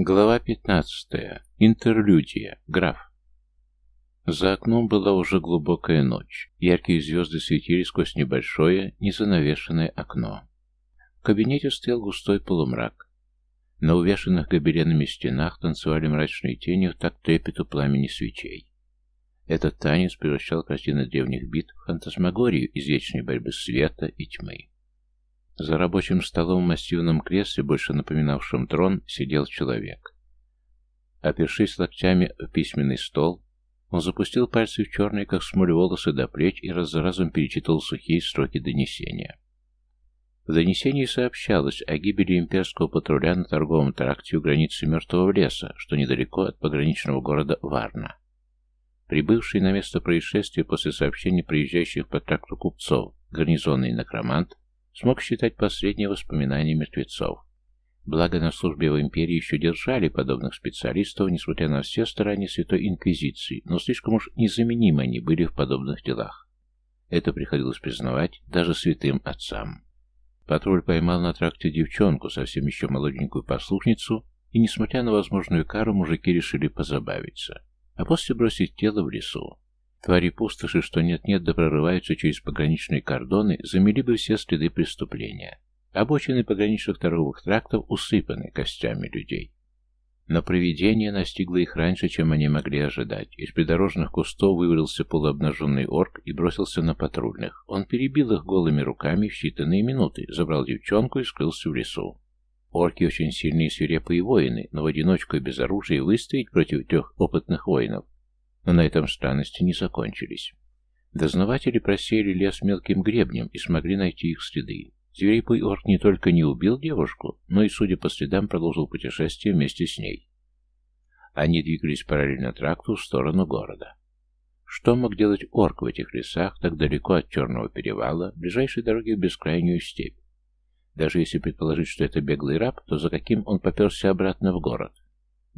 Глава 15. Интерлюдия. Граф. За окном была уже глубокая ночь. Яркие звезды светили сквозь небольшое, незанавешенное окно. В кабинете стоял густой полумрак. На увешанных гобеленами стенах танцевали мрачные тени в так трепету пламени свечей. Этот танец превращал картины древних битв в фантасмагорию из вечной борьбы света и тьмы. За рабочим столом в массивном кресле, больше напоминавшем трон, сидел человек. Опершись локтями в письменный стол, он запустил пальцы в черные, как смоль, волосы до плеч и раз за разом перечитывал сухие строки донесения. В донесении сообщалось о гибели имперского патруля на торговом тракте у границы Мертвого леса, что недалеко от пограничного города Варна. Прибывший на место происшествия после сообщения приезжающих по тракту купцов гарнизонный некромант смог считать последние воспоминания мертвецов. Благо на службе в империи еще держали подобных специалистов, несмотря на все старания Святой Инквизиции, но слишком уж незаменимы они были в подобных делах. Это приходилось признавать даже святым отцам. Патруль поймал на тракте девчонку, совсем еще молоденькую послушницу, и, несмотря на возможную кару, мужики решили позабавиться, а после бросить тело в лесу. Твари пустоши, что нет-нет, да прорываются через пограничные кордоны, замели бы все следы преступления. Обочины пограничных торговых трактов усыпаны костями людей. Но провидение настигло их раньше, чем они могли ожидать. Из придорожных кустов вывалился полуобнаженный орк и бросился на патрульных. Он перебил их голыми руками в считанные минуты, забрал девчонку и скрылся в лесу. Орки очень сильные свирепые воины, но в одиночку и без оружия выстоять против трех опытных воинов но на этом странности не закончились. Дознаватели просеяли лес мелким гребнем и смогли найти их следы. Зверепый орк не только не убил девушку, но и, судя по следам, продолжил путешествие вместе с ней. Они двигались параллельно тракту в сторону города. Что мог делать орк в этих лесах, так далеко от Черного перевала, ближайшей дороги в бескрайнюю степь? Даже если предположить, что это беглый раб, то за каким он поперся обратно в город?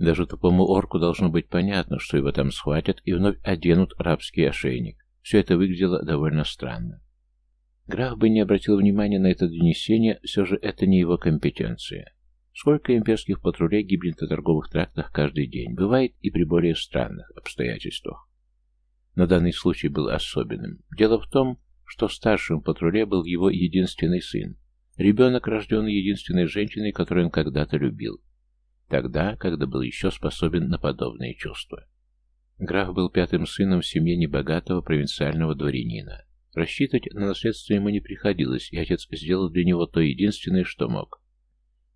Даже тупому орку должно быть понятно, что его там схватят и вновь оденут рабский ошейник. Все это выглядело довольно странно. Граф бы не обратил внимания на это донесение, все же это не его компетенция. Сколько имперских патрулей гибнет на торговых трактах каждый день, бывает и при более странных обстоятельствах. Но данный случай был особенным. Дело в том, что старшим патруле был его единственный сын, ребенок, рожденный единственной женщиной, которую он когда-то любил. Тогда, когда был еще способен на подобные чувства. Граф был пятым сыном в семье небогатого провинциального дворянина. Рассчитывать на наследство ему не приходилось, и отец сделал для него то единственное, что мог.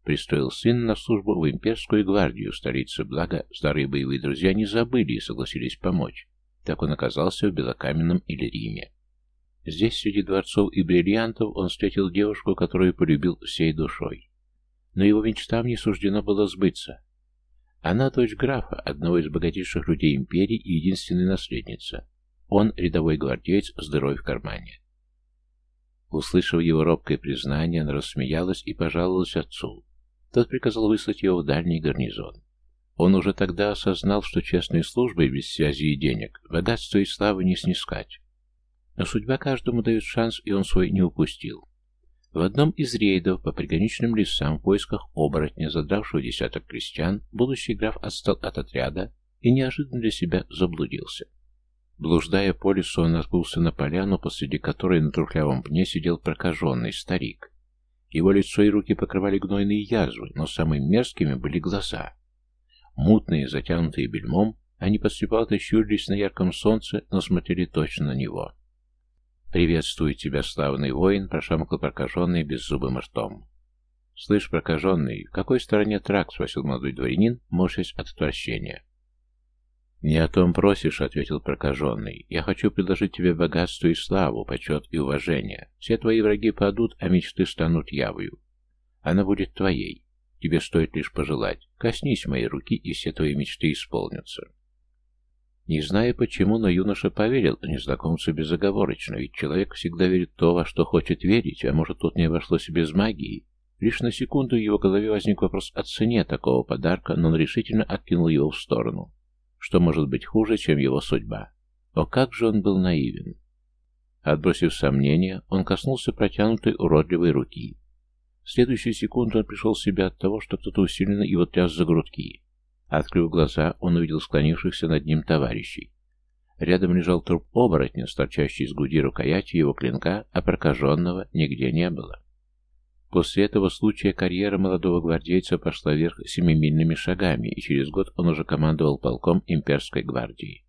Пристроил сына на службу в имперскую гвардию столицы, благо старые боевые друзья не забыли и согласились помочь. Так он оказался в Белокаменном или Риме. Здесь, среди дворцов и бриллиантов, он встретил девушку, которую полюбил всей душой но его мечтам не суждено было сбыться. Она дочь графа, одного из богатейших людей империи и единственная наследница. Он рядовой гвардеец с дырой в кармане. Услышав его робкое признание, она рассмеялась и пожаловалась отцу. Тот приказал выслать его в дальний гарнизон. Он уже тогда осознал, что честной службой без связи и денег богатство и славы не снискать. Но судьба каждому дает шанс, и он свой не упустил. В одном из рейдов по приграничным лесам в поисках оборотня, задравшего десяток крестьян, будущий граф отстал от отряда и неожиданно для себя заблудился. Блуждая по лесу, он наткнулся на поляну, посреди которой на трухлявом пне сидел прокаженный старик. Его лицо и руки покрывали гнойные язвы, но самыми мерзкими были глаза. Мутные, затянутые бельмом, они подслепато щурились на ярком солнце, но смотрели точно на него. «Приветствую тебя, славный воин!» — прошамкал прокаженный беззубым ртом. «Слышь, прокаженный, в какой стороне тракт?» — спросил молодой дворянин, морщась от отвращения. «Не о том просишь», — ответил прокаженный. «Я хочу предложить тебе богатство и славу, почет и уважение. Все твои враги падут, а мечты станут явою. Она будет твоей. Тебе стоит лишь пожелать. Коснись моей руки, и все твои мечты исполнятся». Не зная почему, но юноша поверил незнакомцу безоговорочно, ведь человек всегда верит в то, во что хочет верить, а может тут не обошлось без магии. Лишь на секунду в его голове возник вопрос о цене такого подарка, но он решительно откинул его в сторону. Что может быть хуже, чем его судьба? О, как же он был наивен! Отбросив сомнения, он коснулся протянутой уродливой руки. В следующую секунду он пришел в себя от того, что кто-то усиленно его тряс за грудки. Открыв глаза, он увидел склонившихся над ним товарищей. Рядом лежал труп оборотня, торчащий из груди рукояти его клинка, а прокаженного нигде не было. После этого случая карьера молодого гвардейца пошла вверх семимильными шагами, и через год он уже командовал полком имперской гвардии.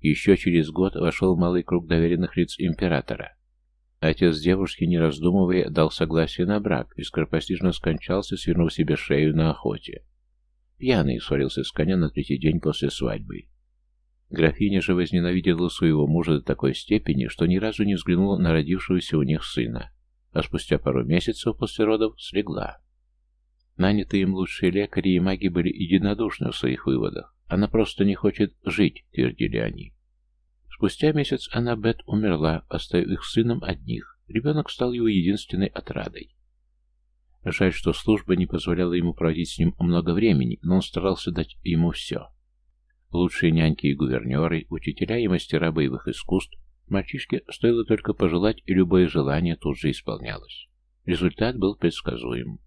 Еще через год вошел в малый круг доверенных лиц императора. Отец девушки, не раздумывая, дал согласие на брак и скоропостижно скончался, свернув себе шею на охоте. Пьяный свалился с коня на третий день после свадьбы. Графиня же возненавидела своего мужа до такой степени, что ни разу не взглянула на родившегося у них сына, а спустя пару месяцев после родов слегла. Нанятые им лучшие лекари и маги были единодушны в своих выводах. Она просто не хочет жить, твердили они. Спустя месяц Аннабет умерла, оставив их сыном одних. Ребенок стал его единственной отрадой. Жаль, что служба не позволяла ему проводить с ним много времени, но он старался дать ему все. Лучшие няньки и гувернеры, учителя и мастера боевых искусств, мальчишке стоило только пожелать, и любое желание тут же исполнялось. Результат был предсказуем.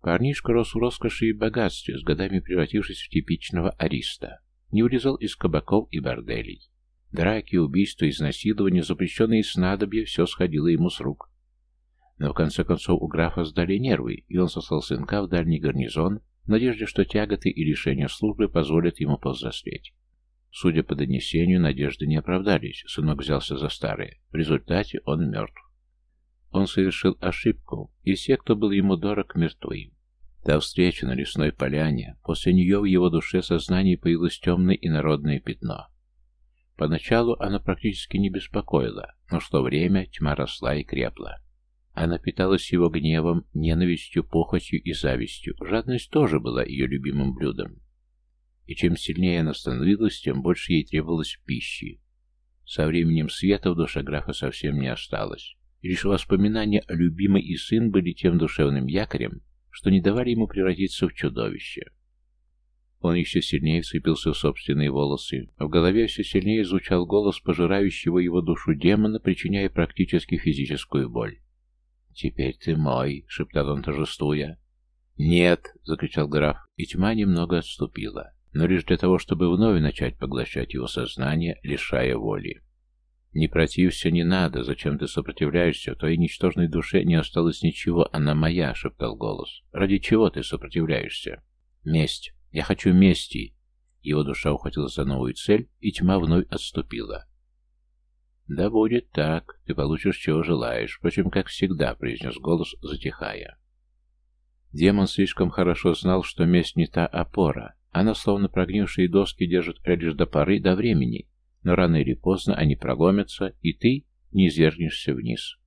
Парнишка рос в роскоши и богатстве, с годами превратившись в типичного ариста. Не улезал из кабаков и борделей. Драки, убийства, изнасилования, запрещенные снадобья – все сходило ему с рук. Но в конце концов у графа сдали нервы, и он сослал сынка в дальний гарнизон, в надежде, что тяготы и лишения службы позволят ему повзрослеть. Судя по донесению, надежды не оправдались, сынок взялся за старые. В результате он мертв. Он совершил ошибку, и все, кто был ему дорог, мертвы. Та встреча на лесной поляне, после нее в его душе сознании появилось темное и народное пятно. Поначалу она практически не беспокоила, но шло время, тьма росла и крепла. Она питалась его гневом, ненавистью, похотью и завистью. Жадность тоже была ее любимым блюдом. И чем сильнее она становилась, тем больше ей требовалось пищи. Со временем света в душе графа совсем не осталось. И лишь воспоминания о любимой и сын были тем душевным якорем, что не давали ему превратиться в чудовище. Он еще сильнее вцепился в собственные волосы. В голове все сильнее звучал голос пожирающего его душу демона, причиняя практически физическую боль. «Теперь ты мой», — шептал он торжествуя. «Нет!» — закричал граф, и тьма немного отступила, но лишь для того, чтобы вновь начать поглощать его сознание, лишая воли. «Не протився, не надо, зачем ты сопротивляешься? В твоей ничтожной душе не осталось ничего, она моя», — шептал голос. «Ради чего ты сопротивляешься?» «Месть! Я хочу мести!» Его душа ухватила за новую цель, и тьма вновь отступила. «Да будет так. Ты получишь, чего желаешь. Впрочем, как всегда», — произнес голос, затихая. Демон слишком хорошо знал, что месть не та опора. Она, словно прогнившие доски, держит лишь до поры, до времени. Но рано или поздно они проломятся, и ты не извергнешься вниз.